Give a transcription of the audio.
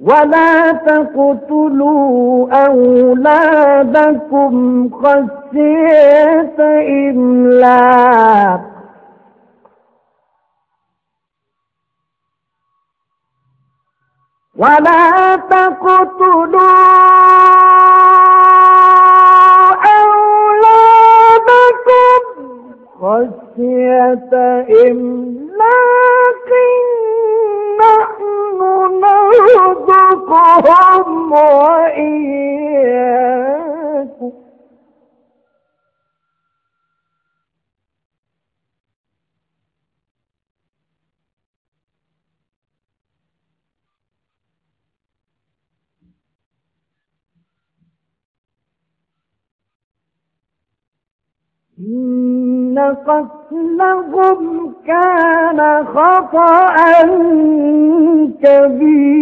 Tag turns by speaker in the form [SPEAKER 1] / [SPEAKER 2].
[SPEAKER 1] ولا تقتلوا أولادكم خشية إملاق ولا تقتلوا أولادكم خشية إملاق نرزقهم وإياكم. إن قتلهم كان خطأ كبيرا.